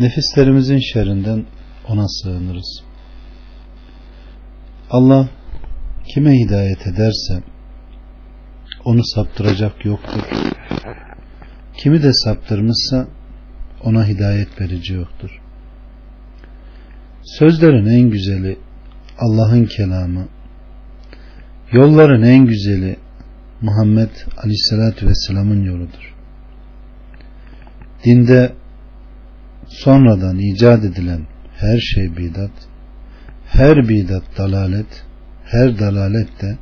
Nefislerimizin şerrinden ona sığınırız. Allah kime hidayet ederse onu saptıracak yoktur. Kimi de saptırmışsa ona hidayet verici yoktur. Sözlerin en güzeli Allah'ın kelamı, yolların en güzeli Muhammed Aleyhisselatü Vesselam'ın yoludur. Dinde sonradan icat edilen her şey bidat, her bidat dalalet, her dalalet de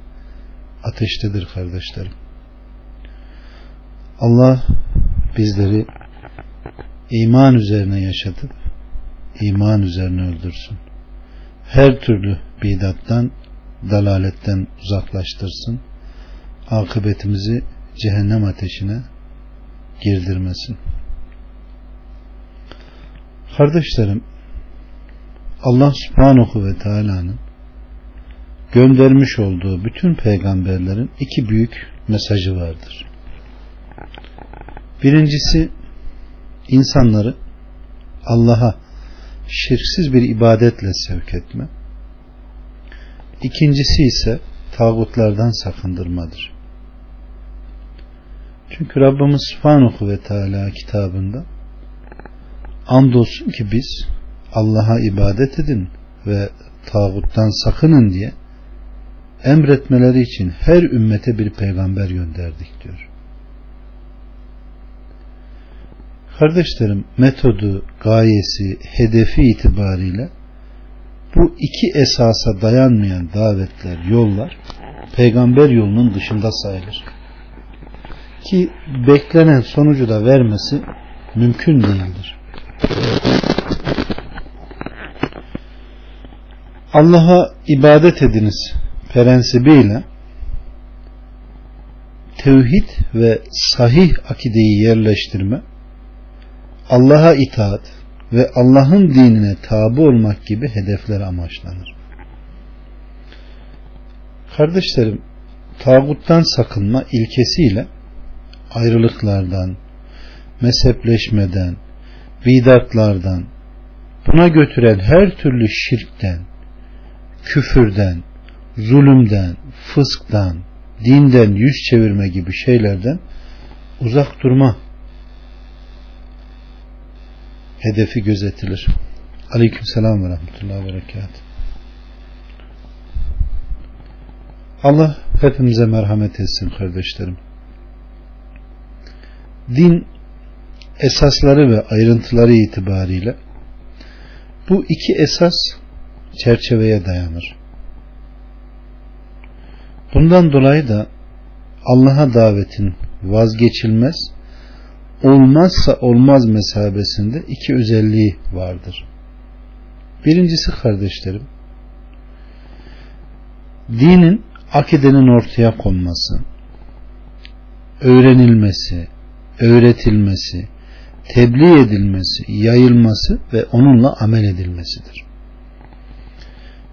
ateştedir kardeşlerim. Allah bizleri iman üzerine yaşatıp iman üzerine öldürsün. Her türlü bidattan, dalaletten uzaklaştırsın. Akıbetimizi cehennem ateşine girdirmesin. Kardeşlerim, Allah subhanahu ve teala'nın göndermiş olduğu bütün peygamberlerin iki büyük mesajı vardır. Birincisi insanları Allah'a şirksiz bir ibadetle sevk etme. İkincisi ise tağutlardan sakındırmadır. Çünkü Rabbimiz Subhanahu ve Teala kitabında andolsun ki biz Allah'a ibadet edin ve tağuttan sakının diye emretmeleri için her ümmete bir peygamber gönderdik diyor. Kardeşlerim metodu, gayesi, hedefi itibariyle bu iki esasa dayanmayan davetler, yollar peygamber yolunun dışında sayılır. Ki beklenen sonucu da vermesi mümkün değildir. Allah'a ibadet ediniz prensibiyle tevhid ve sahih akideyi yerleştirme, Allah'a itaat ve Allah'ın dinine tabi olmak gibi hedefler amaçlanır. Kardeşlerim, tağuttan sakınma ilkesiyle ayrılıklardan, mezhepleşmeden, bidatlardan, buna götüren her türlü şirkten, küfürden, zulümden, fısktan, dinden yüz çevirme gibi şeylerden uzak durma hedefi gözetilir. Aleyküm selam ve rahmetullahi ve berekat. Allah hepimize merhamet etsin kardeşlerim. Din esasları ve ayrıntıları itibariyle bu iki esas çerçeveye dayanır. Bundan dolayı da Allah'a davetin vazgeçilmez olmazsa olmaz mesabesinde iki özelliği vardır. Birincisi kardeşlerim dinin akidenin ortaya konması, öğrenilmesi, öğretilmesi, tebliğ edilmesi, yayılması ve onunla amel edilmesidir.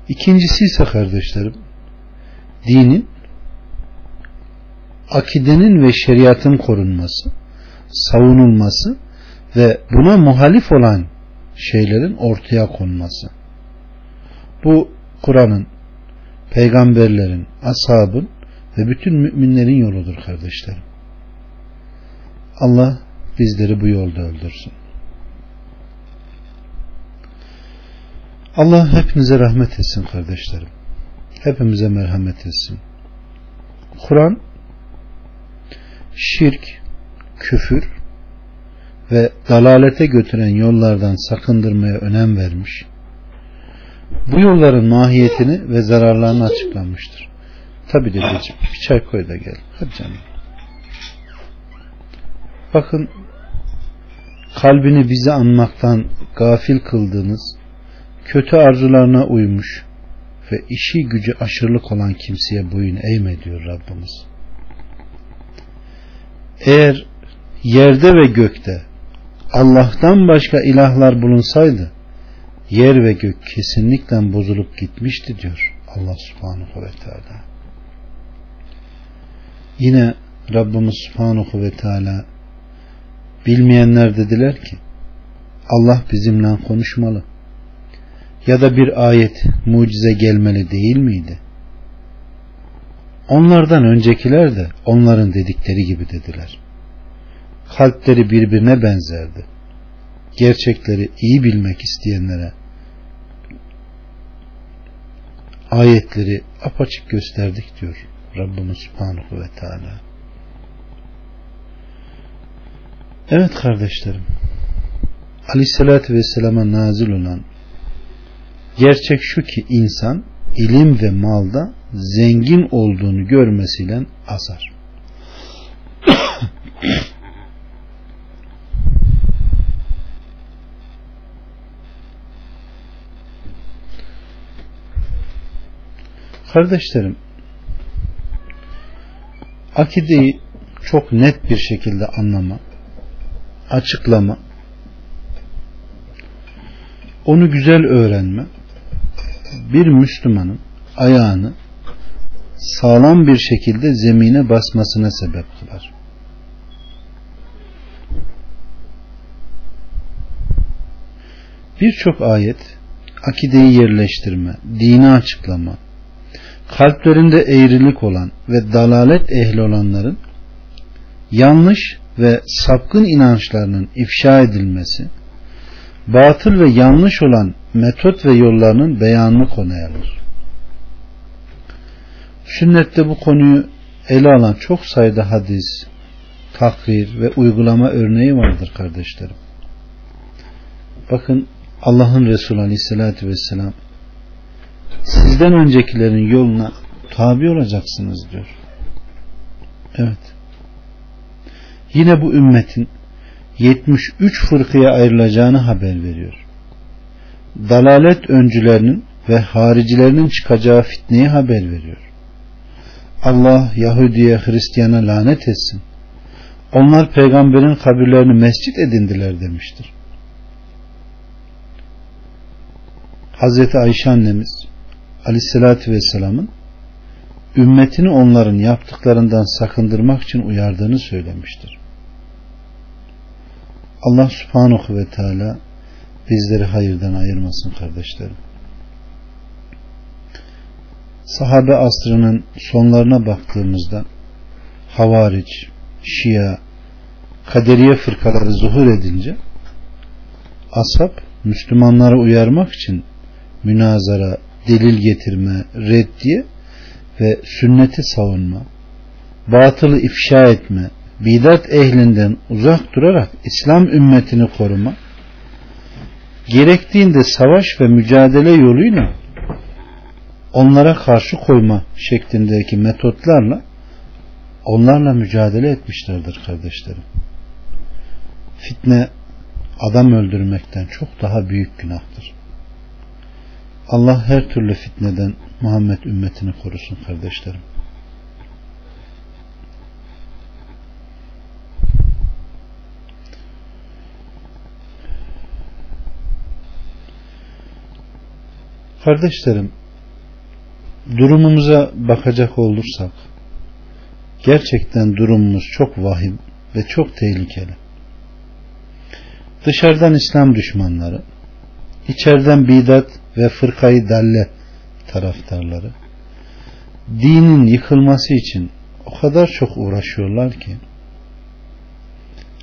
İkincisi ise kardeşlerim dinin akidenin ve şeriatın korunması, savunulması ve buna muhalif olan şeylerin ortaya konması. Bu Kur'an'ın, peygamberlerin, ashabın ve bütün müminlerin yoludur kardeşlerim. Allah bizleri bu yolda öldürsün. Allah hepinize rahmet etsin kardeşlerim. Hepimize merhamet etsin. Kur'an şirk, küfür ve dalalete götüren yollardan sakındırmaya önem vermiş. Bu yolların mahiyetini ve zararlarını açıklamıştır. Tabi dedeciğim bir çay koy da gel. Hadi canım. Bakın kalbini bizi anmaktan gafil kıldığınız kötü arzularına uymuş ve işi gücü aşırılık olan kimseye boyun eğme diyor Rabbimiz. Eğer yerde ve gökte Allah'tan başka ilahlar bulunsaydı yer ve gök kesinlikle bozulup gitmişti diyor Allah subhanahu ve teala. Yine Rabbimiz subhanahu ve teala bilmeyenler dediler ki Allah bizimle konuşmalı ya da bir ayet mucize gelmeli değil miydi? Onlardan öncekiler de onların dedikleri gibi dediler. Kalpleri birbirine benzerdi. Gerçekleri iyi bilmek isteyenlere ayetleri apaçık gösterdik diyor Rabbimiz Subhanahu ve Teala. Evet kardeşlerim Aleyhisselatü Vesselam'a nazil olan gerçek şu ki insan ilim ve malda zengin olduğunu görmesiyle azar. Kardeşlerim, akideyi çok net bir şekilde anlama, açıklama, onu güzel öğrenme, bir Müslümanın ayağını sağlam bir şekilde zemine basmasına sebep kılar. Birçok ayet akideyi yerleştirme, dini açıklama, kalplerinde eğrilik olan ve dalalet ehli olanların yanlış ve sapkın inançlarının ifşa edilmesi, batıl ve yanlış olan metot ve yollarının beyanını konuya alır. Sünnette bu konuyu ele alan çok sayıda hadis, takrir ve uygulama örneği vardır kardeşlerim. Bakın Allah'ın Resulü Aleyhisselatü Vesselam sizden öncekilerin yoluna tabi olacaksınız diyor. Evet. Yine bu ümmetin 73 fırkaya ayrılacağını haber veriyor. Dalalet öncülerinin ve haricilerinin çıkacağı fitneyi haber veriyor. Allah Yahudiye Hristiyana lanet etsin. Onlar peygamberin kabirlerini mescit edindiler demiştir. Hazreti Ayşe annemiz Aleyhisselatü Vesselam'ın ümmetini onların yaptıklarından sakındırmak için uyardığını söylemiştir. Allah subhanahu ve teala bizleri hayırdan ayırmasın kardeşlerim. Sahabe asrının sonlarına baktığımızda havariç, şia, kaderiye fırkaları zuhur edince asap Müslümanları uyarmak için münazara, delil getirme, reddiye ve sünneti savunma, batılı ifşa etme, bidat ehlinden uzak durarak İslam ümmetini koruma, gerektiğinde savaş ve mücadele yoluyla onlara karşı koyma şeklindeki metotlarla onlarla mücadele etmişlerdir kardeşlerim. Fitne adam öldürmekten çok daha büyük günahtır. Allah her türlü fitneden Muhammed ümmetini korusun kardeşlerim. Kardeşlerim, durumumuza bakacak olursak, gerçekten durumumuz çok vahim ve çok tehlikeli. Dışarıdan İslam düşmanları, içeriden bidat ve fırkayı dalle taraftarları, dinin yıkılması için o kadar çok uğraşıyorlar ki,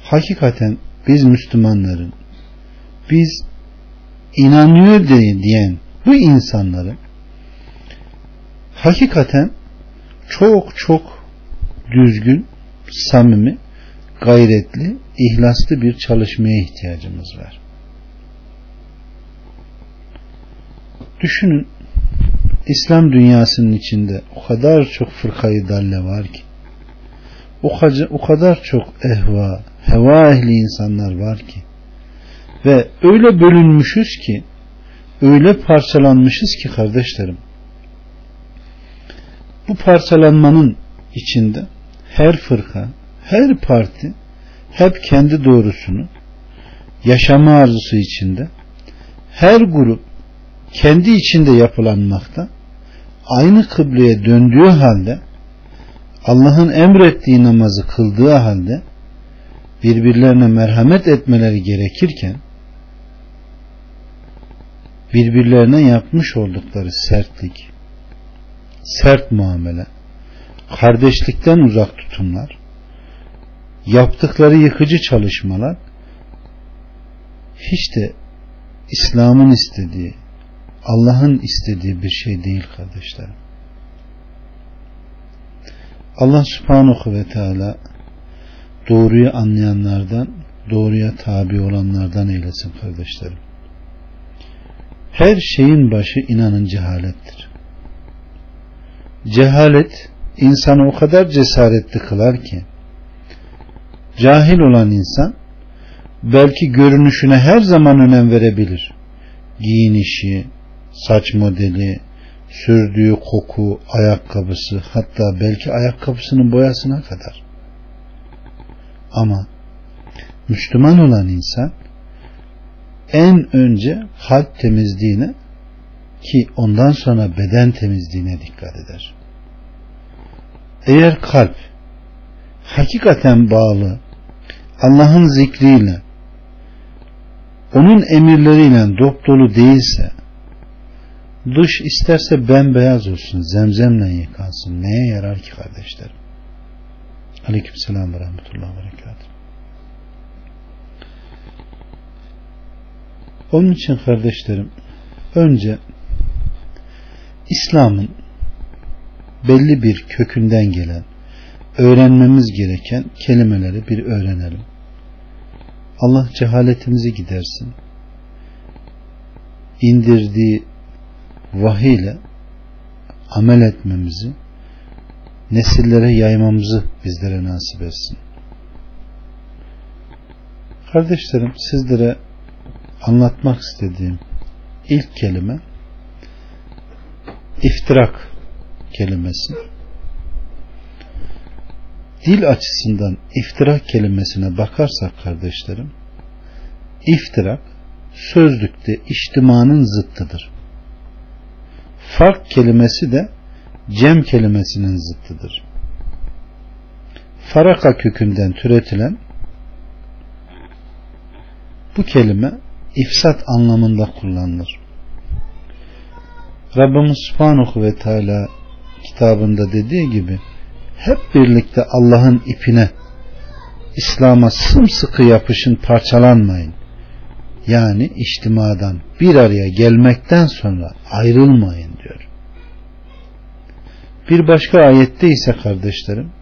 hakikaten biz Müslümanların, biz inanıyor diyen bu insanların hakikaten çok çok düzgün, samimi, gayretli, ihlaslı bir çalışmaya ihtiyacımız var. Düşünün İslam dünyasının içinde o kadar çok fırkayı dalle var ki o o kadar çok ehva, heva ehli insanlar var ki ve öyle bölünmüşüz ki öyle parçalanmışız ki kardeşlerim. Bu parçalanmanın içinde her fırka, her parti hep kendi doğrusunu yaşama arzusu içinde her grup kendi içinde yapılanmakta aynı kıbleye döndüğü halde Allah'ın emrettiği namazı kıldığı halde birbirlerine merhamet etmeleri gerekirken birbirlerine yapmış oldukları sertlik, sert muamele, kardeşlikten uzak tutumlar, yaptıkları yıkıcı çalışmalar hiç de İslam'ın istediği, Allah'ın istediği bir şey değil kardeşlerim. Allah subhanahu ve teala doğruyu anlayanlardan, doğruya tabi olanlardan eylesin kardeşlerim. Her şeyin başı inanın cehalettir. Cehalet insanı o kadar cesaretli kılar ki cahil olan insan belki görünüşüne her zaman önem verebilir. Giyinişi, saç modeli, sürdüğü koku, ayakkabısı, hatta belki ayakkabısının boyasına kadar. Ama Müslüman olan insan en önce kalp temizliğine ki ondan sonra beden temizliğine dikkat eder. Eğer kalp hakikaten bağlı Allah'ın zikriyle onun emirleriyle dop dolu değilse dış isterse bembeyaz olsun zemzemle yıkansın neye yarar ki kardeşlerim aleyküm selam ve rahmetullah ve berekatuhu onun için kardeşlerim önce İslam'ın belli bir kökünden gelen öğrenmemiz gereken kelimeleri bir öğrenelim. Allah cehaletimizi gidersin. İndirdiği vahiy ile amel etmemizi, nesillere yaymamızı bizlere nasip etsin. Kardeşlerim sizlere anlatmak istediğim ilk kelime iftirak kelimesi. Dil açısından iftirak kelimesine bakarsak kardeşlerim, iftirak sözlükte içtimanın zıttıdır. Fark kelimesi de cem kelimesinin zıttıdır. Faraka kökünden türetilen bu kelime ifsat anlamında kullanılır. Rabbimiz Subhanahu ve Teala kitabında dediği gibi hep birlikte Allah'ın ipine İslam'a sımsıkı yapışın parçalanmayın. Yani içtimadan bir araya gelmekten sonra ayrılmayın diyor. Bir başka ayette ise kardeşlerim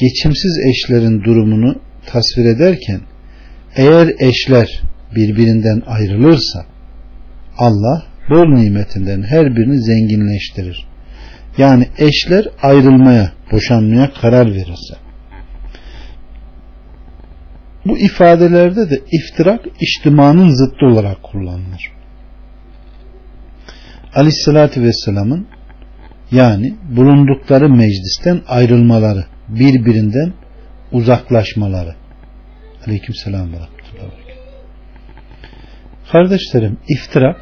geçimsiz eşlerin durumunu tasvir ederken eğer eşler birbirinden ayrılırsa Allah bol nimetinden her birini zenginleştirir. Yani eşler ayrılmaya, boşanmaya karar verirse. Bu ifadelerde de iftirak içtimanın zıttı olarak kullanılır. Aleyhissalatü Vesselam'ın yani bulundukları meclisten ayrılmaları, birbirinden uzaklaşmaları. Aleyküm selam ve Kardeşlerim iftirak,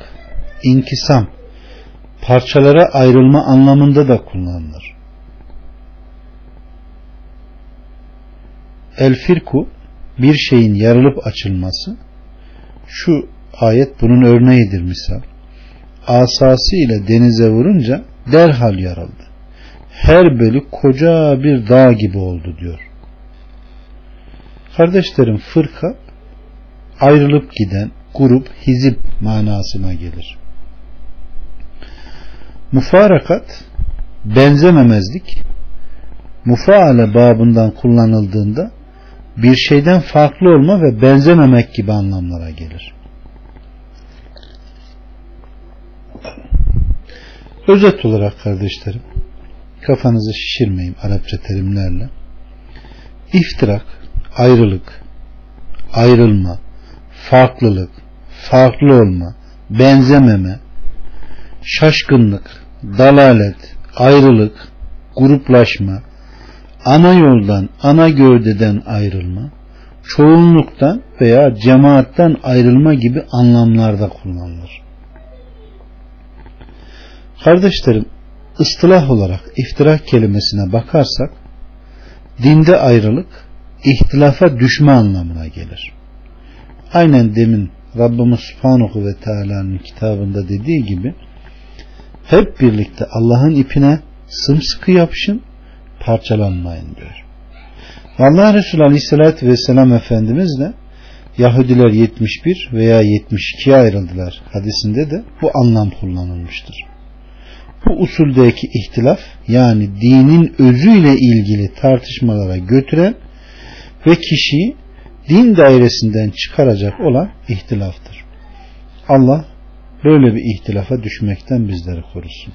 inkisam, parçalara ayrılma anlamında da kullanılır. El firku bir şeyin yarılıp açılması şu ayet bunun örneğidir misal. Asası ile denize vurunca derhal yarıldı. Her bölük koca bir dağ gibi oldu diyor. Kardeşlerim fırka ayrılıp giden grup, hizip manasına gelir. Mufarakat benzememezlik mufaale babından kullanıldığında bir şeyden farklı olma ve benzememek gibi anlamlara gelir. Özet olarak kardeşlerim kafanızı şişirmeyin Arapça terimlerle. İftirak, ayrılık, ayrılma, farklılık, farklı olma, benzememe, şaşkınlık, dalalet, ayrılık, gruplaşma, ana yoldan, ana gövdeden ayrılma, çoğunluktan veya cemaatten ayrılma gibi anlamlarda kullanılır. Kardeşlerim, ıstılah olarak iftirak kelimesine bakarsak, dinde ayrılık, ihtilafa düşme anlamına gelir. Aynen demin Rabbimiz Subhanahu ve Teala'nın kitabında dediği gibi hep birlikte Allah'ın ipine sımsıkı yapışın parçalanmayın diyor. Allah Resulü Aleyhisselatü Vesselam Efendimiz de Yahudiler 71 veya 72'ye ayrıldılar hadisinde de bu anlam kullanılmıştır. Bu usuldeki ihtilaf yani dinin özüyle ilgili tartışmalara götüren ve kişiyi din dairesinden çıkaracak olan ihtilaftır. Allah böyle bir ihtilafa düşmekten bizleri korusun.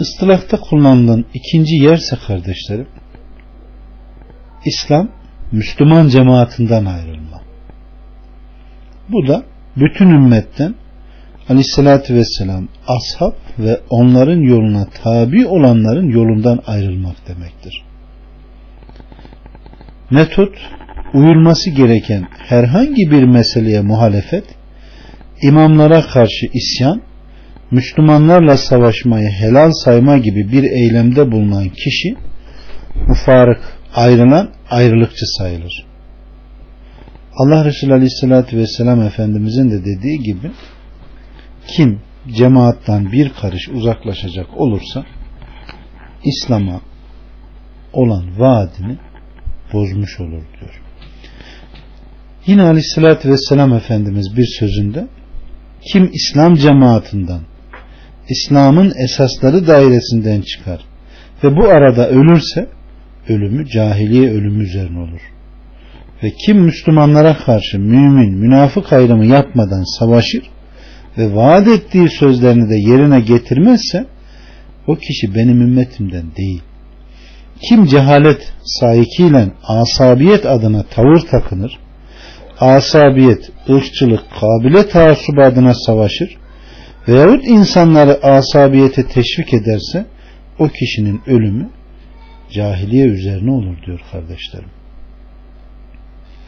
Istılahta kullanılan ikinci yerse kardeşlerim İslam Müslüman cemaatinden ayrılma. Bu da bütün ümmetten aleyhissalatü vesselam ashab ve onların yoluna tabi olanların yolundan ayrılmak demektir. Metot uyulması gereken herhangi bir meseleye muhalefet, imamlara karşı isyan, Müslümanlarla savaşmayı helal sayma gibi bir eylemde bulunan kişi mufarık, ayrılan ayrılıkçı sayılır. Allah Resulü Aleyhisselatü Vesselam Efendimizin de dediği gibi kim cemaattan bir karış uzaklaşacak olursa İslam'a olan vaadini bozmuş olur diyor. Yine Aleyhisselatü Vesselam Efendimiz bir sözünde kim İslam cemaatinden İslam'ın esasları dairesinden çıkar ve bu arada ölürse ölümü cahiliye ölümü üzerine olur. Ve kim Müslümanlara karşı mümin, münafık ayrımı yapmadan savaşır ve vaat ettiği sözlerini de yerine getirmezse o kişi benim ümmetimden değil. Kim cehalet sahikiyle asabiyet adına tavır takınır, asabiyet, ırkçılık, kabile taassubu adına savaşır veyahut insanları asabiyete teşvik ederse o kişinin ölümü cahiliye üzerine olur diyor kardeşlerim.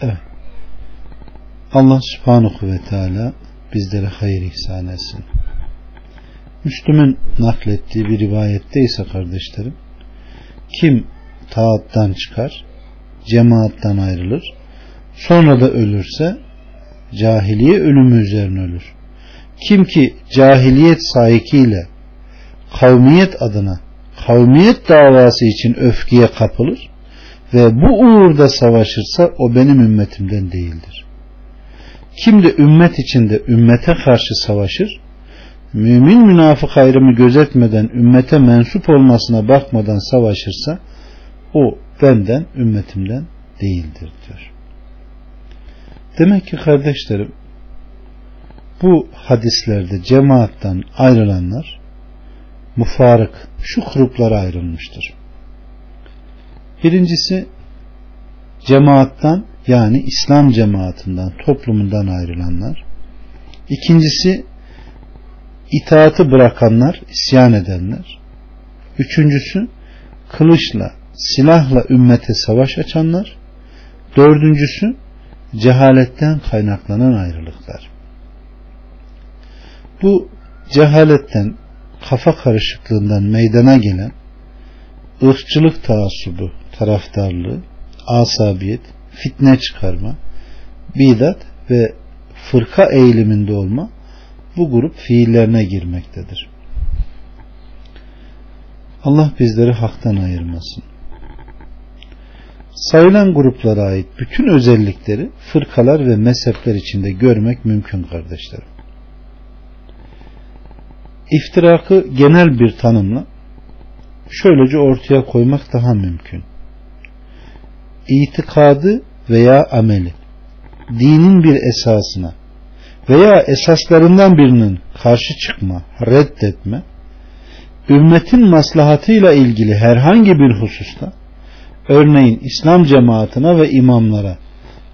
Evet. Allah subhanahu ve teala bizlere hayır ihsan etsin. Müslüm'ün naklettiği bir rivayette ise kardeşlerim kim taattan çıkar cemaattan ayrılır sonra da ölürse cahiliye ölümü üzerine ölür. Kim ki cahiliyet sahikiyle kavmiyet adına kavmiyet davası için öfkeye kapılır ve bu uğurda savaşırsa o benim ümmetimden değildir. Kim de ümmet içinde ümmete karşı savaşır, mümin münafık ayrımı gözetmeden ümmete mensup olmasına bakmadan savaşırsa o benden ümmetimden değildir diyor. Demek ki kardeşlerim bu hadislerde cemaattan ayrılanlar mufarık şu gruplara ayrılmıştır. Birincisi cemaattan yani İslam cemaatinden toplumundan ayrılanlar. İkincisi itaatı bırakanlar, isyan edenler. Üçüncüsü kılıçla, silahla ümmete savaş açanlar. Dördüncüsü cehaletten kaynaklanan ayrılıklar. Bu cehaletten, kafa karışıklığından meydana gelen ırkçılık taassubu, taraftarlığı, asabiyet, fitne çıkarma, bidat ve fırka eğiliminde olma bu grup fiillerine girmektedir. Allah bizleri haktan ayırmasın. Sayılan gruplara ait bütün özellikleri fırkalar ve mezhepler içinde görmek mümkün kardeşlerim. İftirakı genel bir tanımla şöylece ortaya koymak daha mümkün. İtikadı veya ameli dinin bir esasına veya esaslarından birinin karşı çıkma, reddetme, ümmetin maslahatıyla ilgili herhangi bir hususta örneğin İslam cemaatine ve imamlara,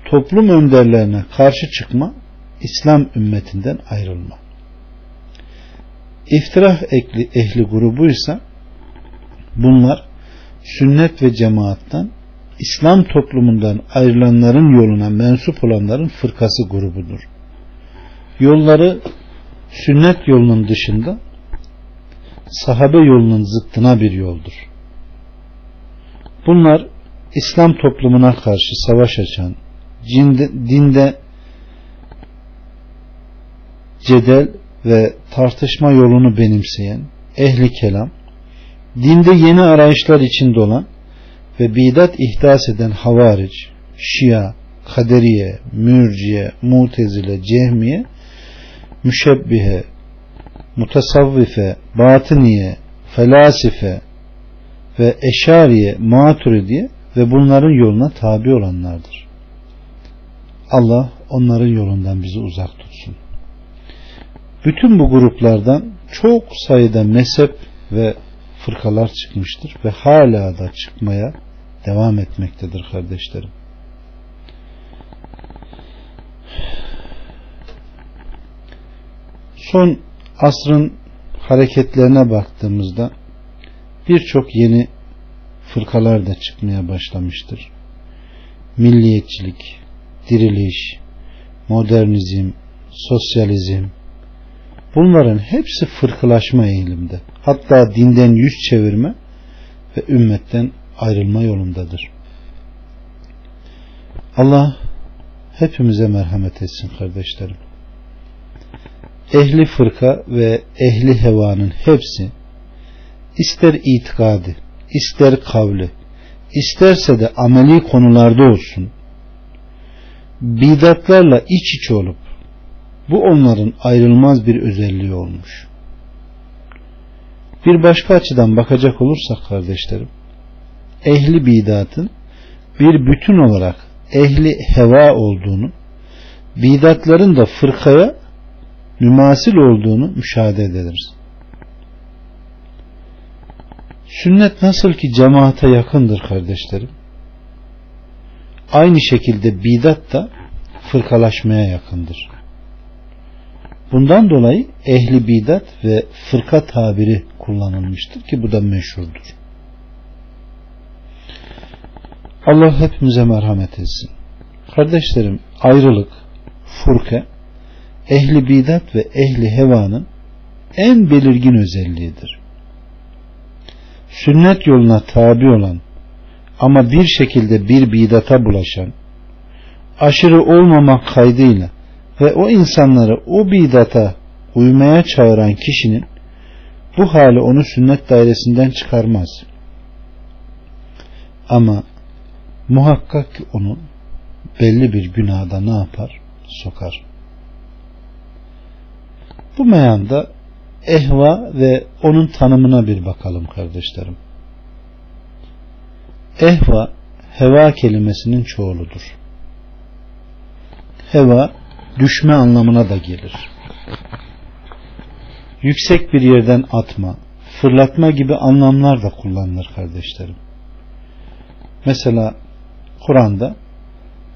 toplum önderlerine karşı çıkma, İslam ümmetinden ayrılma. İftirah ehli, ehli grubuysa bunlar sünnet ve cemaattan İslam toplumundan ayrılanların yoluna mensup olanların fırkası grubudur. Yolları sünnet yolunun dışında sahabe yolunun zıttına bir yoldur. Bunlar İslam toplumuna karşı savaş açan, cinde, dinde cedel ve tartışma yolunu benimseyen ehli kelam, dinde yeni arayışlar içinde olan ve bidat ihdas eden havaric, şia, kaderiye, mürciye, mutezile, cehmiye, müşebbihe, mutasavvife, batıniye, felasife ve eşariye, maturidiye ve bunların yoluna tabi olanlardır. Allah onların yolundan bizi uzak tutsun. Bütün bu gruplardan çok sayıda mezhep ve fırkalar çıkmıştır ve hala da çıkmaya devam etmektedir kardeşlerim. Son asrın hareketlerine baktığımızda birçok yeni fırkalar da çıkmaya başlamıştır. Milliyetçilik, diriliş, modernizm, sosyalizm bunların hepsi fırkılaşma eğilimde. Hatta dinden yüz çevirme ve ümmetten ayrılma yolundadır. Allah hepimize merhamet etsin kardeşlerim. Ehli fırka ve ehli hevanın hepsi ister itikadi, ister kavli, isterse de ameli konularda olsun bidatlarla iç içe olup bu onların ayrılmaz bir özelliği olmuş. Bir başka açıdan bakacak olursak kardeşlerim ehli bidatın bir bütün olarak ehli heva olduğunu bidatların da fırkaya mümasil olduğunu müşahede ederiz. Sünnet nasıl ki cemaate yakındır kardeşlerim. Aynı şekilde bidat da fırkalaşmaya yakındır. Bundan dolayı ehli bidat ve fırka tabiri kullanılmıştır ki bu da meşhurdur. Allah hepimize merhamet etsin. Kardeşlerim ayrılık, furka, ehli bidat ve ehli hevanın en belirgin özelliğidir. Sünnet yoluna tabi olan ama bir şekilde bir bidata bulaşan, aşırı olmamak kaydıyla ve o insanları o bidata uymaya çağıran kişinin bu hali onu sünnet dairesinden çıkarmaz. Ama muhakkak ki onu belli bir günahda ne yapar? Sokar. Bu meyanda ehva ve onun tanımına bir bakalım kardeşlerim. Ehva heva kelimesinin çoğuludur. Heva düşme anlamına da gelir. Yüksek bir yerden atma, fırlatma gibi anlamlar da kullanılır kardeşlerim. Mesela Kur'an'da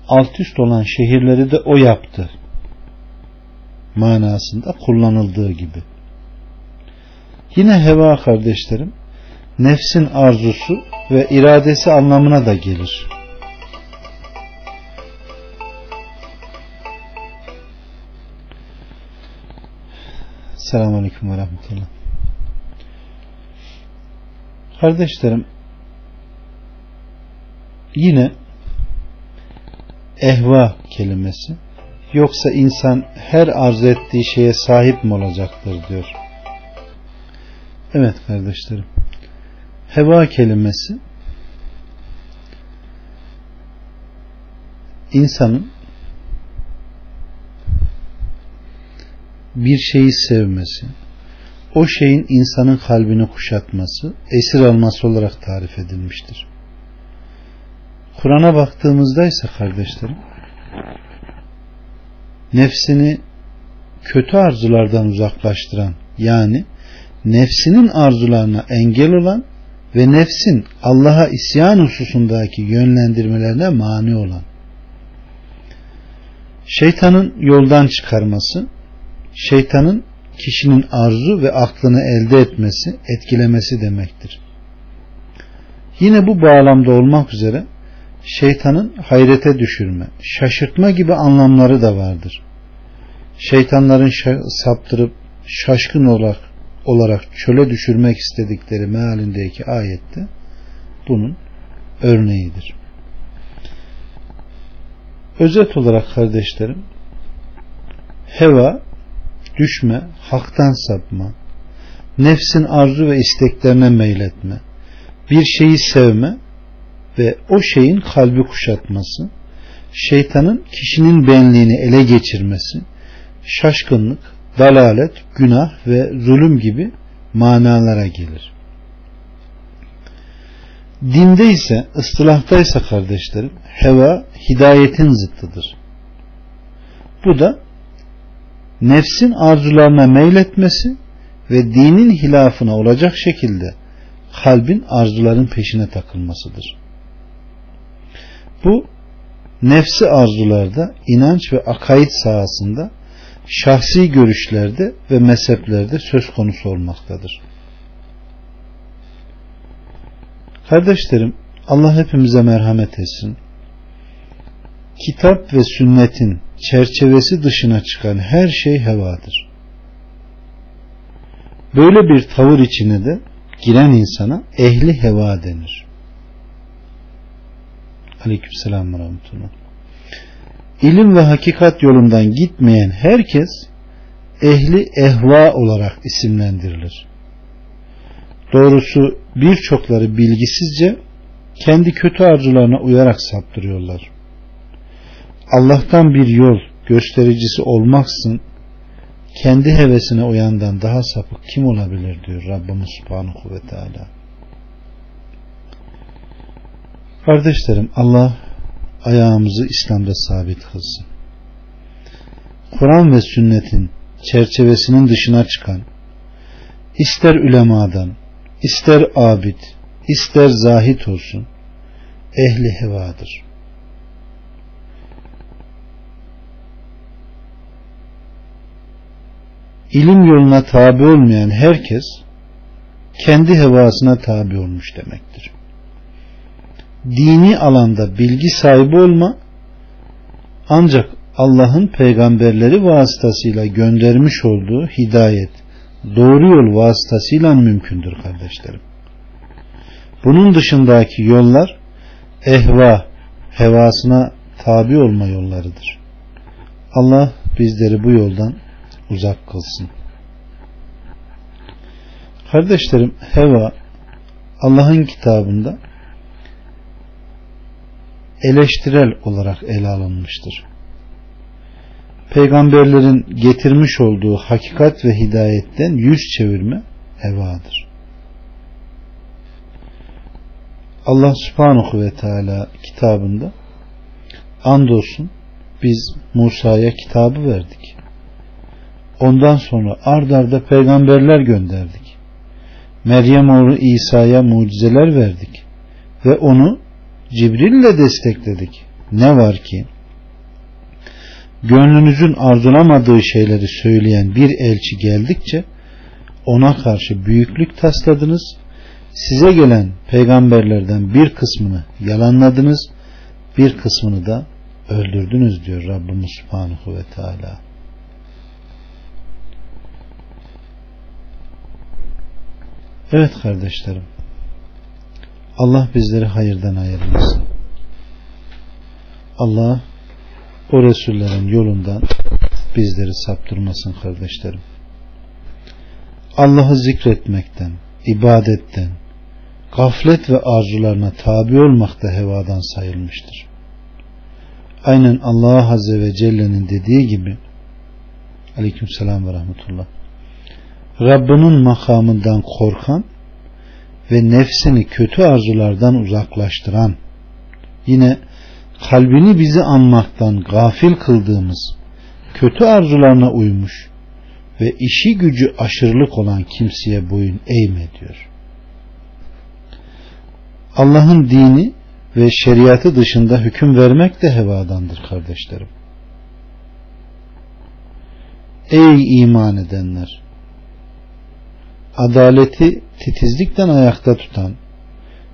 alt üst olan şehirleri de o yaptı manasında kullanıldığı gibi. Yine heva kardeşlerim nefsin arzusu ve iradesi anlamına da gelir. Selamun Aleyküm ve Rahmetullah. Kardeşlerim yine ehva kelimesi yoksa insan her arzu ettiği şeye sahip mi olacaktır diyor. Evet kardeşlerim. Heva kelimesi insanın bir şeyi sevmesi, o şeyin insanın kalbini kuşatması, esir alması olarak tarif edilmiştir. Kur'an'a baktığımızda ise kardeşlerim, nefsini kötü arzulardan uzaklaştıran yani nefsinin arzularına engel olan ve nefsin Allah'a isyan hususundaki yönlendirmelerine mani olan şeytanın yoldan çıkarması şeytanın kişinin arzu ve aklını elde etmesi, etkilemesi demektir. Yine bu bağlamda olmak üzere şeytanın hayrete düşürme, şaşırtma gibi anlamları da vardır. Şeytanların saptırıp şaşkın olarak olarak çöle düşürmek istedikleri mealindeki ayette bunun örneğidir. Özet olarak kardeşlerim heva düşme, haktan sapma, nefsin arzu ve isteklerine meyletme, bir şeyi sevme ve o şeyin kalbi kuşatması, şeytanın kişinin benliğini ele geçirmesi, şaşkınlık, dalalet, günah ve zulüm gibi manalara gelir. Dinde ise, ıstılahta kardeşlerim, heva hidayetin zıttıdır. Bu da nefsin arzularına meyletmesi ve dinin hilafına olacak şekilde kalbin arzuların peşine takılmasıdır. Bu nefsi arzularda, inanç ve akaid sahasında, şahsi görüşlerde ve mezheplerde söz konusu olmaktadır. Kardeşlerim, Allah hepimize merhamet etsin. Kitap ve sünnetin çerçevesi dışına çıkan her şey hevadır. Böyle bir tavır içine de giren insana ehli heva denir. Aleykümselam ve rahmetullah. İlim ve hakikat yolundan gitmeyen herkes ehli ehva olarak isimlendirilir. Doğrusu birçokları bilgisizce kendi kötü arzularına uyarak saptırıyorlar. Allah'tan bir yol göstericisi olmaksın kendi hevesine uyandan daha sapık kim olabilir diyor Rabbimiz Subhanahu ve Teala. Kardeşlerim Allah ayağımızı İslam'da sabit kılsın. Kur'an ve sünnetin çerçevesinin dışına çıkan ister ulemadan, ister abid, ister zahit olsun ehli hevadır. İlim yoluna tabi olmayan herkes kendi hevasına tabi olmuş demektir. Dini alanda bilgi sahibi olma ancak Allah'ın peygamberleri vasıtasıyla göndermiş olduğu hidayet, doğru yol vasıtasıyla mümkündür kardeşlerim. Bunun dışındaki yollar ehva, hevasına tabi olma yollarıdır. Allah bizleri bu yoldan uzak kılsın. Kardeşlerim heva Allah'ın kitabında eleştirel olarak ele alınmıştır. Peygamberlerin getirmiş olduğu hakikat ve hidayetten yüz çevirme hevadır. Allah subhanahu ve teala kitabında andolsun biz Musa'ya kitabı verdik. Ondan sonra ard arda peygamberler gönderdik. Meryem oğlu İsa'ya mucizeler verdik ve onu Cibril ile destekledik. Ne var ki gönlünüzün arzulamadığı şeyleri söyleyen bir elçi geldikçe ona karşı büyüklük tasladınız. Size gelen peygamberlerden bir kısmını yalanladınız, bir kısmını da öldürdünüz diyor Rabbimiz Subhanahu ve Teala. Evet kardeşlerim. Allah bizleri hayırdan ayırmasın. Allah o Resullerin yolundan bizleri saptırmasın kardeşlerim. Allah'ı zikretmekten, ibadetten, gaflet ve arzularına tabi olmak da hevadan sayılmıştır. Aynen Allah Azze ve Celle'nin dediği gibi Aleyküm selam ve rahmetullah Rabbinin makamından korkan ve nefsini kötü arzulardan uzaklaştıran yine kalbini bizi anmaktan gafil kıldığımız kötü arzularına uymuş ve işi gücü aşırılık olan kimseye boyun eğme diyor. Allah'ın dini ve şeriatı dışında hüküm vermek de hevadandır kardeşlerim. Ey iman edenler! adaleti titizlikten ayakta tutan,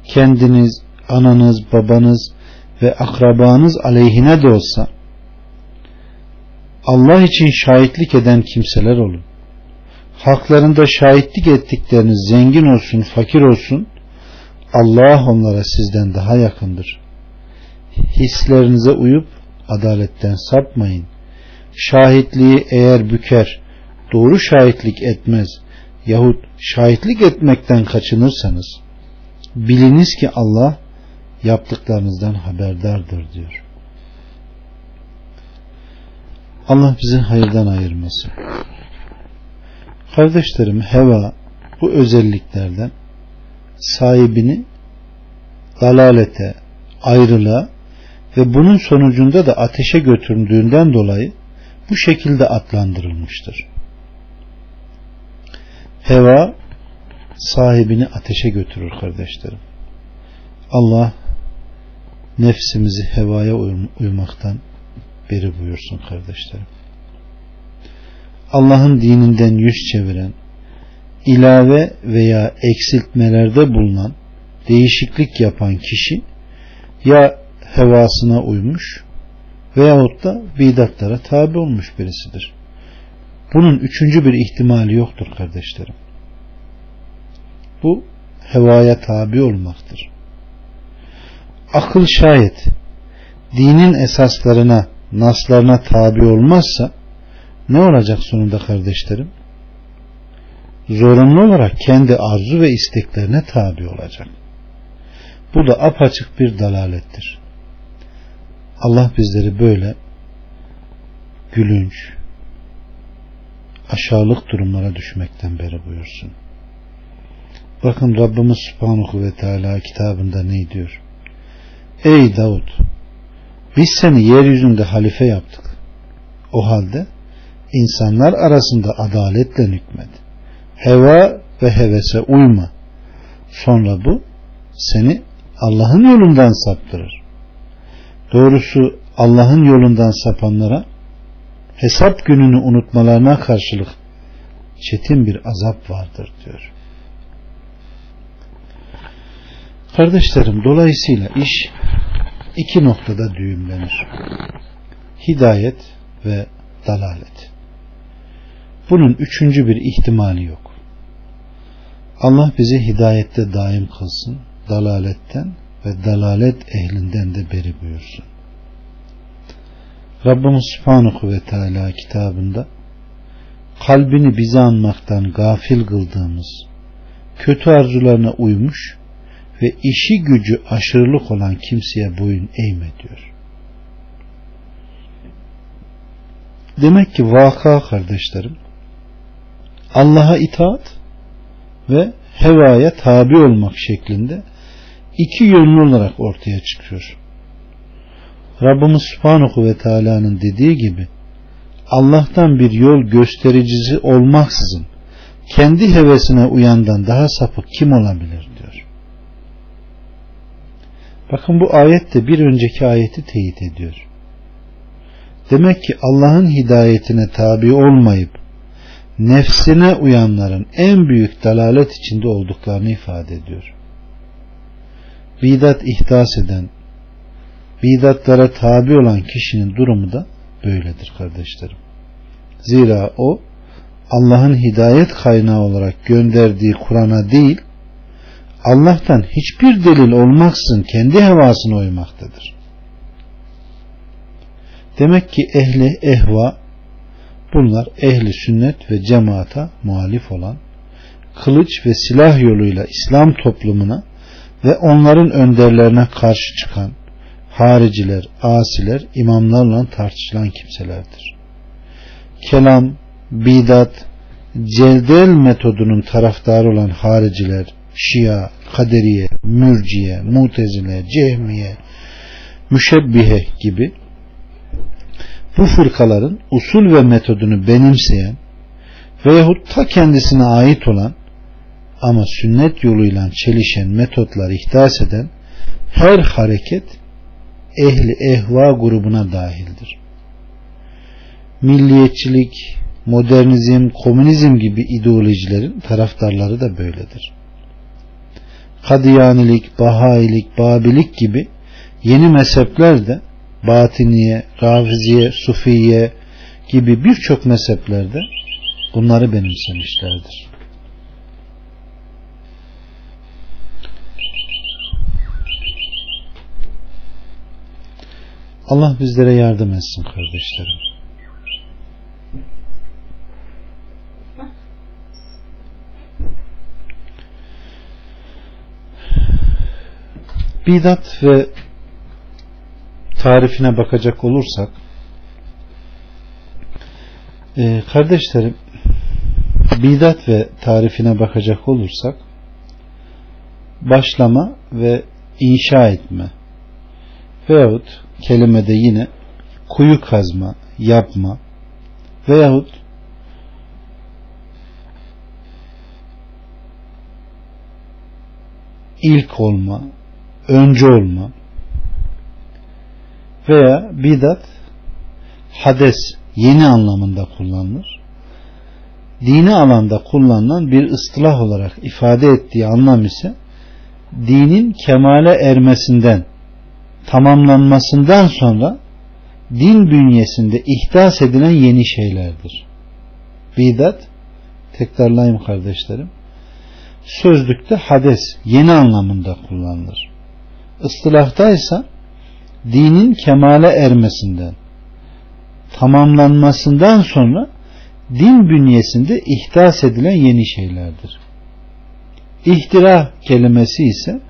kendiniz, ananız, babanız ve akrabanız aleyhine de olsa Allah için şahitlik eden kimseler olun. Haklarında şahitlik ettikleriniz zengin olsun, fakir olsun, Allah onlara sizden daha yakındır. Hislerinize uyup adaletten sapmayın. Şahitliği eğer büker, doğru şahitlik etmez yahut şahitlik etmekten kaçınırsanız biliniz ki Allah yaptıklarınızdan haberdardır diyor. Allah bizi hayırdan ayırmasın. Kardeşlerim heva bu özelliklerden sahibini dalalete, ayrılığa ve bunun sonucunda da ateşe götürüldüğünden dolayı bu şekilde adlandırılmıştır. Heva sahibini ateşe götürür kardeşlerim. Allah nefsimizi hevaya uymaktan beri buyursun kardeşlerim. Allah'ın dininden yüz çeviren, ilave veya eksiltmelerde bulunan, değişiklik yapan kişi ya hevasına uymuş veyahut da bidatlara tabi olmuş birisidir. Bunun üçüncü bir ihtimali yoktur kardeşlerim. Bu hevaya tabi olmaktır. Akıl şayet dinin esaslarına, naslarına tabi olmazsa ne olacak sonunda kardeşlerim? Zorunlu olarak kendi arzu ve isteklerine tabi olacak. Bu da apaçık bir dalalettir. Allah bizleri böyle gülünç, aşağılık durumlara düşmekten beri buyursun. Bakın Rabbimiz Subhanahu ve Teala kitabında ne diyor? Ey Davud biz seni yeryüzünde halife yaptık. O halde insanlar arasında adaletle hükmet. Heva ve hevese uyma. Sonra bu seni Allah'ın yolundan saptırır. Doğrusu Allah'ın yolundan sapanlara hesap gününü unutmalarına karşılık çetin bir azap vardır diyor. Kardeşlerim dolayısıyla iş iki noktada düğümlenir. Hidayet ve dalalet. Bunun üçüncü bir ihtimali yok. Allah bizi hidayette daim kılsın, dalaletten ve dalalet ehlinden de beri buyursun. Rabbimiz Subhanahu ve Teala kitabında kalbini bize anmaktan gafil kıldığımız, kötü arzularına uymuş ve işi gücü aşırılık olan kimseye boyun eğme diyor. Demek ki vaka kardeşlerim Allah'a itaat ve hevaya tabi olmak şeklinde iki yönlü olarak ortaya çıkıyor. Rabbimiz Subhanahu ve Teala'nın dediği gibi Allah'tan bir yol göstericisi olmaksızın kendi hevesine uyandan daha sapık kim olabilir diyor. Bakın bu ayet de bir önceki ayeti teyit ediyor. Demek ki Allah'ın hidayetine tabi olmayıp nefsine uyanların en büyük dalalet içinde olduklarını ifade ediyor. Bidat ihdas eden, bidatlara tabi olan kişinin durumu da böyledir kardeşlerim. Zira o Allah'ın hidayet kaynağı olarak gönderdiği Kur'an'a değil, Allah'tan hiçbir delil olmaksızın kendi hevasına uymaktadır. Demek ki ehli ehva bunlar ehli sünnet ve cemaata muhalif olan kılıç ve silah yoluyla İslam toplumuna ve onların önderlerine karşı çıkan hariciler, asiler, imamlarla tartışılan kimselerdir. Kelam, bidat, celdel metodunun taraftarı olan hariciler, şia, kaderiye, mürciye, mutezile, cehmiye, müşebbihe gibi bu fırkaların usul ve metodunu benimseyen veyahut ta kendisine ait olan ama sünnet yoluyla çelişen metotlar ihdas eden her hareket ehli ehva grubuna dahildir. Milliyetçilik, modernizm, komünizm gibi ideolojilerin taraftarları da böyledir. Kadiyanilik, Bahailik, Babilik gibi yeni mezhepler de Batiniye, Rafiziye, Sufiye gibi birçok mezheplerde bunları benimsemişlerdir. Allah bizlere yardım etsin kardeşlerim. Bidat ve tarifine bakacak olursak e, kardeşlerim bidat ve tarifine bakacak olursak başlama ve inşa etme veyahut kelimede yine kuyu kazma, yapma veyahut ilk olma, önce olma veya bidat hades yeni anlamında kullanılır. Dini alanda kullanılan bir ıstılah olarak ifade ettiği anlam ise dinin kemale ermesinden tamamlanmasından sonra din bünyesinde ihdas edilen yeni şeylerdir. Bidat tekrarlayayım kardeşlerim sözlükte hades yeni anlamında kullanılır. Istılahta ise dinin kemale ermesinden tamamlanmasından sonra din bünyesinde ihdas edilen yeni şeylerdir. İhtira kelimesi ise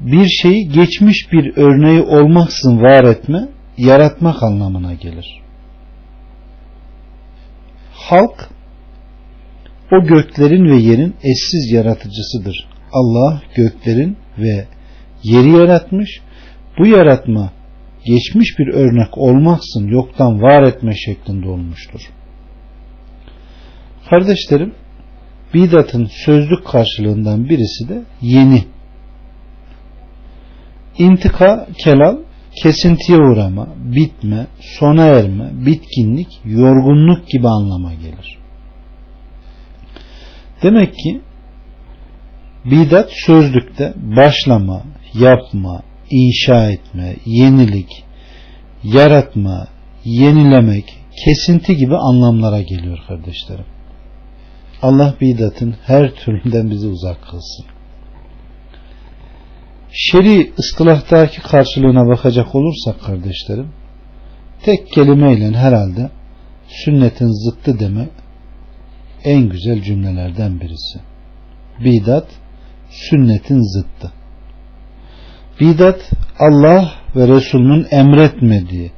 bir şeyi geçmiş bir örneği olmaksızın var etme, yaratmak anlamına gelir. Halk o göklerin ve yerin eşsiz yaratıcısıdır. Allah göklerin ve yeri yaratmış. Bu yaratma geçmiş bir örnek olmaksın yoktan var etme şeklinde olmuştur. Kardeşlerim, bidatın sözlük karşılığından birisi de yeni. İntika, kelal, kesintiye uğrama, bitme, sona erme, bitkinlik, yorgunluk gibi anlama gelir. Demek ki bidat sözlükte başlama, yapma, inşa etme, yenilik, yaratma, yenilemek, kesinti gibi anlamlara geliyor kardeşlerim. Allah bidatın her türünden bizi uzak kılsın. Şeri ıstılahtaki karşılığına bakacak olursak kardeşlerim, tek kelimeyle herhalde sünnetin zıttı demek en güzel cümlelerden birisi. Bidat sünnetin zıttı. Bidat Allah ve Resulünün emretmediği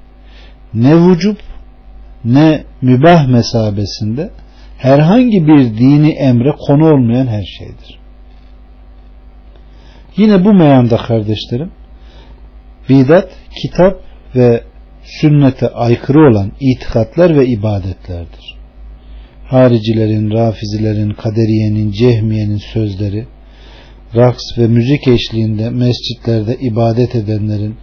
ne vücub ne mübah mesabesinde herhangi bir dini emre konu olmayan her şeydir. Yine bu meyanda kardeşlerim bidat kitap ve sünnete aykırı olan itikatlar ve ibadetlerdir. Haricilerin, rafizilerin, kaderiyenin, cehmiyenin sözleri, raks ve müzik eşliğinde mescitlerde ibadet edenlerin,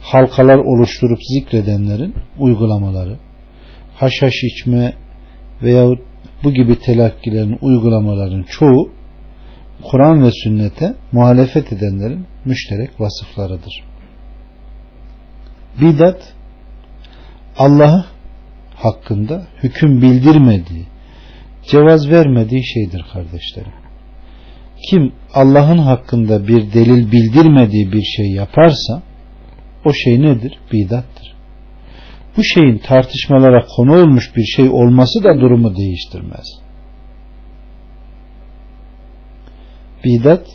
halkalar oluşturup zikredenlerin uygulamaları, haşhaş içme veyahut bu gibi telakkilerin uygulamaların çoğu Kur'an ve sünnete muhalefet edenlerin müşterek vasıflarıdır. Bidat Allah hakkında hüküm bildirmediği, cevaz vermediği şeydir kardeşlerim. Kim Allah'ın hakkında bir delil bildirmediği bir şey yaparsa o şey nedir? Bidattır. Bu şeyin tartışmalara konu olmuş bir şey olması da durumu değiştirmez. Bidat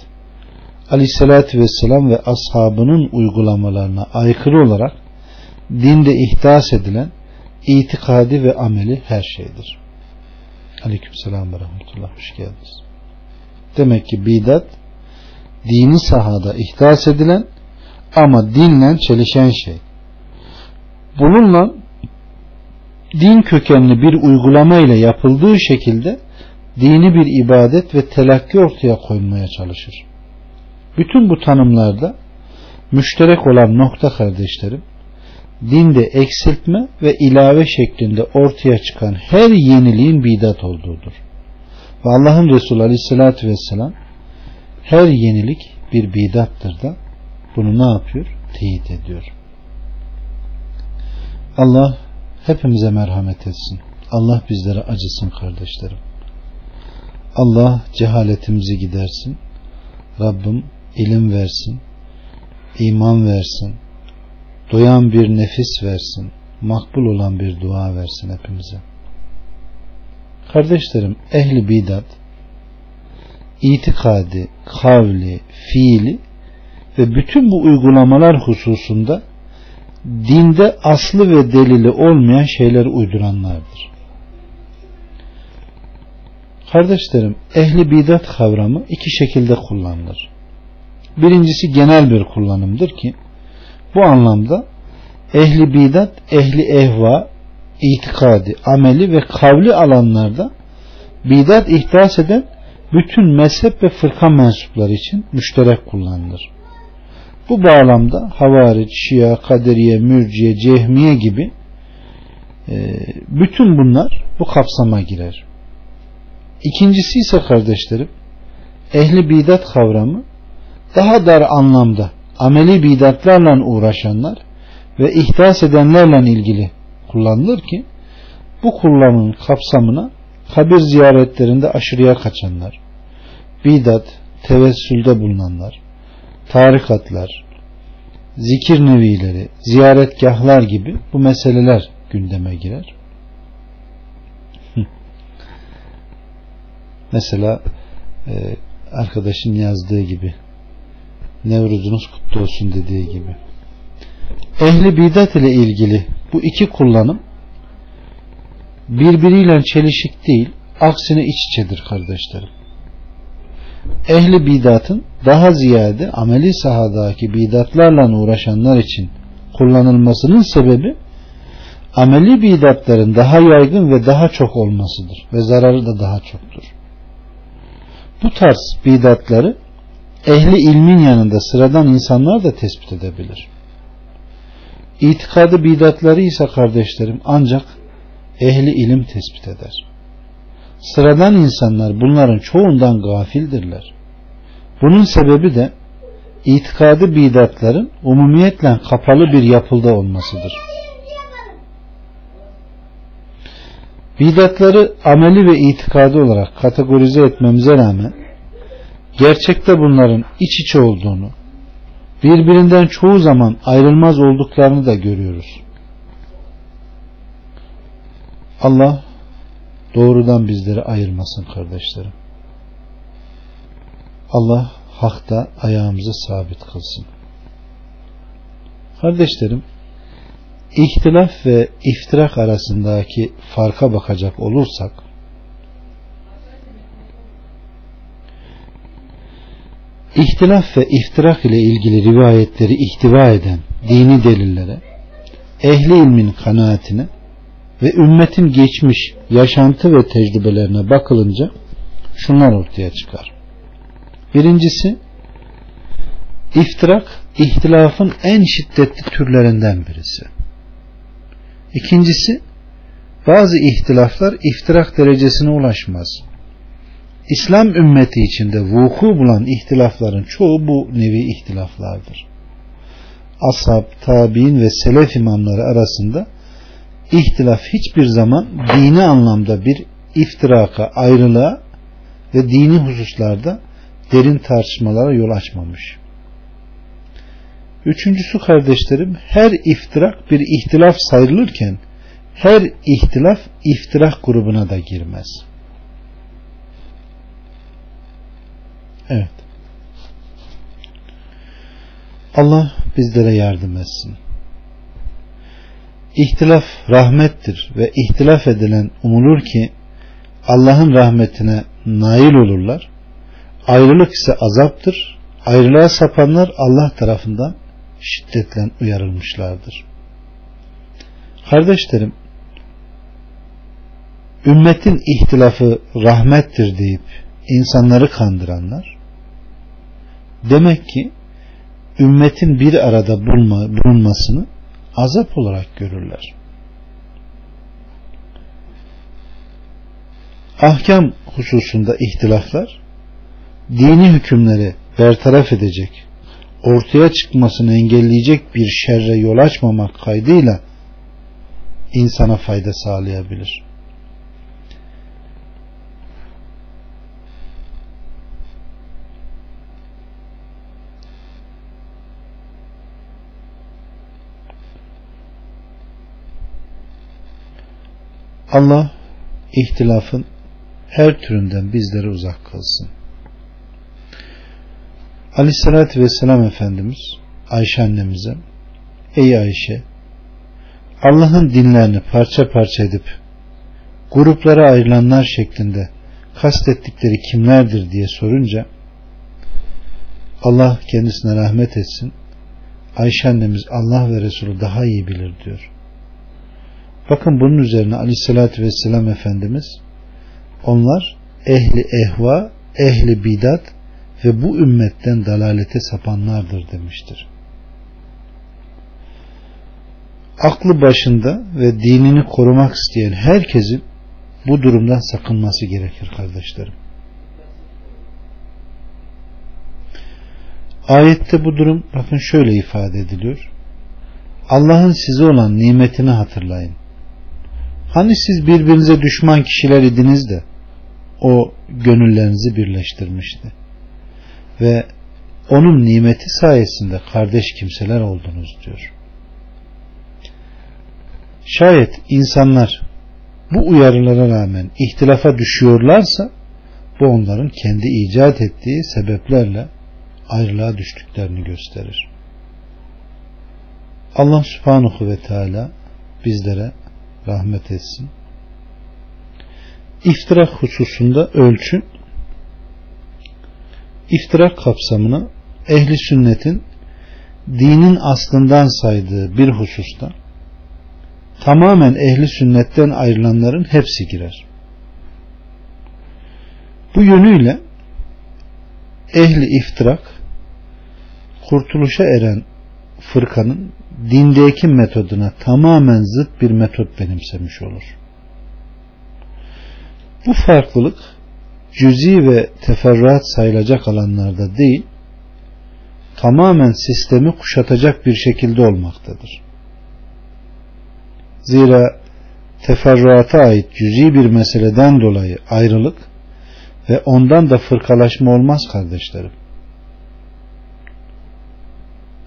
Aleyhisselatü Vesselam ve ashabının uygulamalarına aykırı olarak dinde ihdas edilen itikadi ve ameli her şeydir. Aleykümselam ve rahmetullah. Hoş geldiniz. Demek ki bidat dini sahada ihdas edilen ama dinle çelişen şey. Bununla din kökenli bir uygulama ile yapıldığı şekilde dini bir ibadet ve telakki ortaya koymaya çalışır. Bütün bu tanımlarda müşterek olan nokta kardeşlerim dinde eksiltme ve ilave şeklinde ortaya çıkan her yeniliğin bidat olduğudur. Ve Allah'ın Resulü Aleyhisselatü Vesselam her yenilik bir bidattır da bunu ne yapıyor? Teyit ediyor. Allah hepimize merhamet etsin. Allah bizlere acısın kardeşlerim. Allah cehaletimizi gidersin. Rabbim ilim versin, iman versin, doyan bir nefis versin, makbul olan bir dua versin hepimize. Kardeşlerim, ehli bidat itikadi, kavli, fiili ve bütün bu uygulamalar hususunda dinde aslı ve delili olmayan şeyleri uyduranlardır. Kardeşlerim, ehli bidat kavramı iki şekilde kullanılır. Birincisi genel bir kullanımdır ki bu anlamda ehli bidat, ehli ehva, itikadi, ameli ve kavli alanlarda bidat ihdas eden bütün mezhep ve fırka mensupları için müşterek kullanılır. Bu bağlamda havariç, şia, kaderiye, mürciye, cehmiye gibi e, bütün bunlar bu kapsama girer. İkincisi ise kardeşlerim ehli bidat kavramı daha dar anlamda ameli bidatlarla uğraşanlar ve ihdas edenlerle ilgili kullanılır ki bu kullanımın kapsamına kabir ziyaretlerinde aşırıya kaçanlar, bidat, tevessülde bulunanlar, tarikatlar, zikir nevileri, ziyaretgahlar gibi bu meseleler gündeme girer. Mesela e, arkadaşın yazdığı gibi Nevruzunuz kutlu olsun dediği gibi. Ehli bidat ile ilgili bu iki kullanım birbiriyle çelişik değil, aksine iç içedir kardeşlerim. Ehli bidatın daha ziyade ameli sahadaki bidatlarla uğraşanlar için kullanılmasının sebebi ameli bidatların daha yaygın ve daha çok olmasıdır ve zararı da daha çoktur. Bu tarz bidatları ehli ilmin yanında sıradan insanlar da tespit edebilir. İtikadı bidatları ise kardeşlerim ancak ehli ilim tespit eder. Sıradan insanlar bunların çoğundan gafildirler. Bunun sebebi de itikadı bidatların umumiyetle kapalı bir yapılda olmasıdır. Bidatları ameli ve itikadı olarak kategorize etmemize rağmen gerçekte bunların iç içe olduğunu, birbirinden çoğu zaman ayrılmaz olduklarını da görüyoruz. Allah doğrudan bizleri ayırmasın kardeşlerim. Allah hakta ayağımızı sabit kılsın. Kardeşlerim, ihtilaf ve iftirak arasındaki farka bakacak olursak, ihtilaf ve iftirak ile ilgili rivayetleri ihtiva eden dini delillere, ehli ilmin kanaatine ve ümmetin geçmiş yaşantı ve tecrübelerine bakılınca şunlar ortaya çıkar. Birincisi, iftirak, ihtilafın en şiddetli türlerinden birisi. İkincisi, bazı ihtilaflar iftirak derecesine ulaşmaz. İslam ümmeti içinde vuku bulan ihtilafların çoğu bu nevi ihtilaflardır. Ashab, tabi'in ve selef imamları arasında ihtilaf hiçbir zaman dini anlamda bir iftiraka, ayrılığa ve dini hususlarda derin tartışmalara yol açmamış. Üçüncüsü kardeşlerim her iftirak bir ihtilaf sayılırken her ihtilaf iftirak grubuna da girmez. Evet. Allah bizlere yardım etsin. İhtilaf rahmettir ve ihtilaf edilen umulur ki Allah'ın rahmetine nail olurlar. Ayrılık ise azaptır. Ayrılığa sapanlar Allah tarafından şiddetle uyarılmışlardır. Kardeşlerim, ümmetin ihtilafı rahmettir deyip insanları kandıranlar, demek ki ümmetin bir arada bulma, bulunmasını azap olarak görürler. Ahkam hususunda ihtilaflar dini hükümleri bertaraf edecek, ortaya çıkmasını engelleyecek bir şerre yol açmamak kaydıyla insana fayda sağlayabilir. Allah ihtilafın her türünden bizleri uzak kılsın. Aleyhissalatü Vesselam Efendimiz Ayşe annemize Ey Ayşe Allah'ın dinlerini parça parça edip gruplara ayrılanlar şeklinde kastettikleri kimlerdir? diye sorunca Allah kendisine rahmet etsin. Ayşe annemiz Allah ve Resulü daha iyi bilir. diyor. Bakın bunun üzerine aleyhissalatü vesselam Efendimiz onlar ehli ehva, ehli bidat ve bu ümmetten dalalete sapanlardır demiştir. Aklı başında ve dinini korumak isteyen herkesin bu durumdan sakınması gerekir kardeşlerim. Ayette bu durum bakın şöyle ifade ediliyor. Allah'ın size olan nimetini hatırlayın. Hani siz birbirinize düşman kişiler idiniz de o gönüllerinizi birleştirmişti. Ve onun nimeti sayesinde kardeş kimseler oldunuz diyor. Şayet insanlar bu uyarılara rağmen ihtilafa düşüyorlarsa bu onların kendi icat ettiği sebeplerle ayrılığa düştüklerini gösterir. Allah subhanahu ve teala bizlere rahmet etsin. İftirak hususunda ölçü iftirak kapsamını ehli sünnetin dinin aslından saydığı bir hususta tamamen ehli sünnetten ayrılanların hepsi girer. Bu yönüyle ehli iftirak kurtuluşa eren fırkanın dindeki metoduna tamamen zıt bir metot benimsemiş olur. Bu farklılık cüzi ve teferruat sayılacak alanlarda değil, tamamen sistemi kuşatacak bir şekilde olmaktadır. Zira teferruata ait cüzi bir meseleden dolayı ayrılık ve ondan da fırkalaşma olmaz kardeşlerim.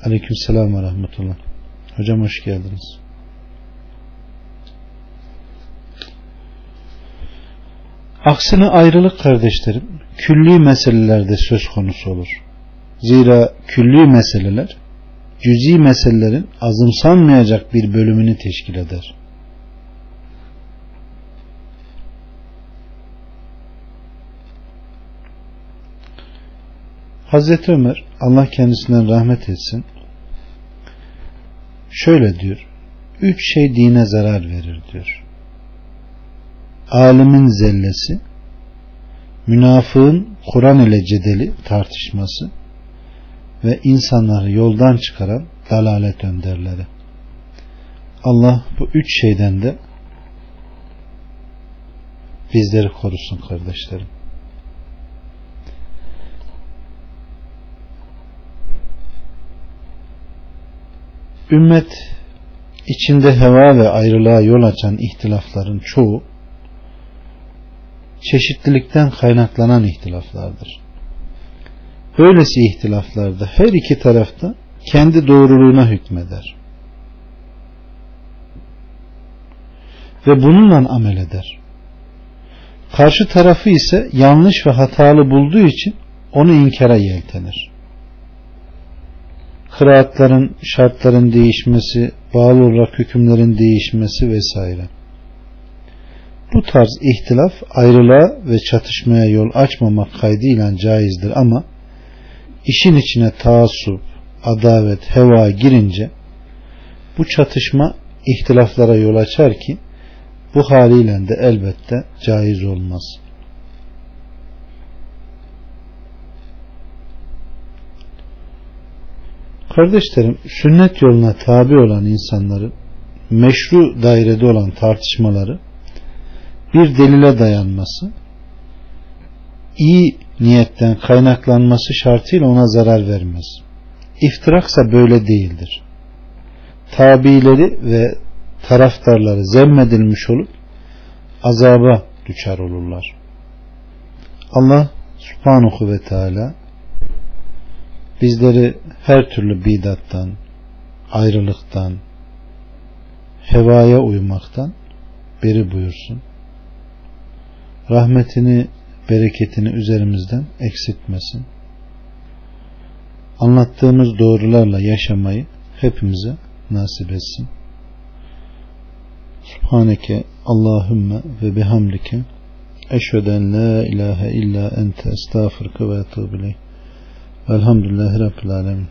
Aleyküm selam ve rahmetullah. Hocam hoş geldiniz. Aksine ayrılık kardeşlerim külli meselelerde söz konusu olur. Zira külli meseleler cüzi meselelerin azımsanmayacak bir bölümünü teşkil eder. Hazreti Ömer Allah kendisinden rahmet etsin şöyle diyor üç şey dine zarar verir diyor alimin zellesi münafığın Kur'an ile cedeli tartışması ve insanları yoldan çıkaran dalalet önderleri. Allah bu üç şeyden de bizleri korusun kardeşlerim. Ümmet içinde heva ve ayrılığa yol açan ihtilafların çoğu çeşitlilikten kaynaklanan ihtilaflardır. Böylesi ihtilaflarda her iki tarafta kendi doğruluğuna hükmeder. Ve bununla amel eder. Karşı tarafı ise yanlış ve hatalı bulduğu için onu inkara yeltenir kıraatların, şartların değişmesi, bağlı olarak hükümlerin değişmesi vesaire. Bu tarz ihtilaf ayrılığa ve çatışmaya yol açmamak kaydıyla caizdir ama işin içine taassup, adavet, heva girince bu çatışma ihtilaflara yol açar ki bu haliyle de elbette caiz olmaz.'' Kardeşlerim sünnet yoluna tabi olan insanların meşru dairede olan tartışmaları bir delile dayanması iyi niyetten kaynaklanması şartıyla ona zarar vermez. İftiraksa böyle değildir. Tabileri ve taraftarları zemmedilmiş olup azaba düşer olurlar. Allah subhanahu ve teala bizleri her türlü bidattan, ayrılıktan, hevaya uymaktan beri buyursun. Rahmetini, bereketini üzerimizden eksiltmesin. anlattığımız doğrularla yaşamayı hepimize nasip etsin. Subhaneke Allahümme ve bihamdike eşveden la ilahe illa ente estağfurke ve etubu Velhamdülillahi Rabbil Alemin.